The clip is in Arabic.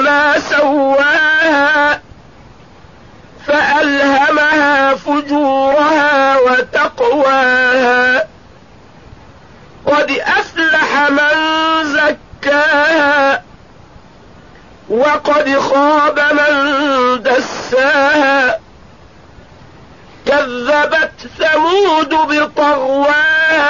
وما سواها فألهمها فجورها وتقواها. قد أفلح من زكاها وقد خاب من دساها. كذبت ثمود بطغواها